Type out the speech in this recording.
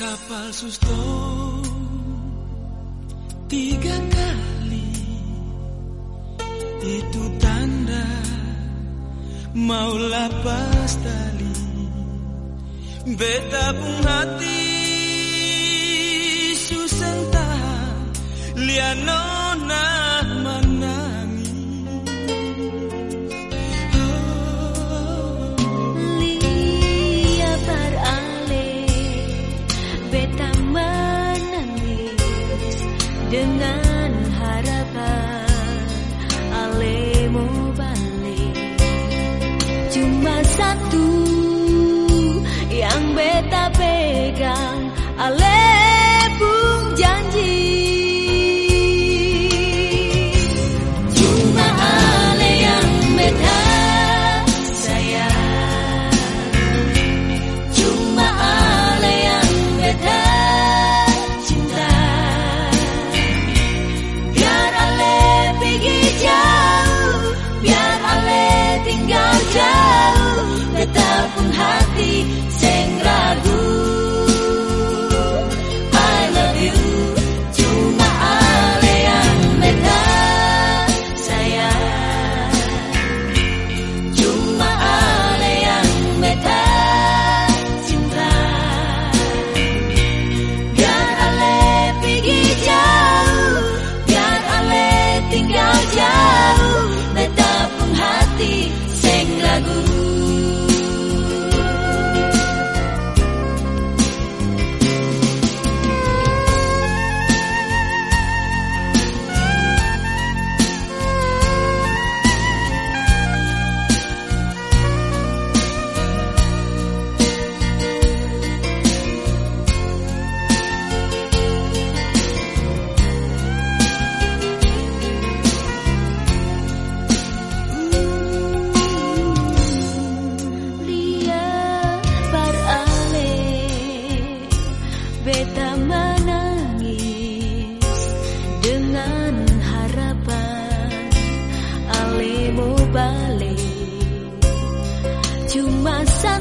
kapal susto tiga kali. Itu tanda mau lapas tali beta pun hati susenta lianona dengan harapan Ale mau balik. Cuma satu yang beta pegang Balik. Cuma satu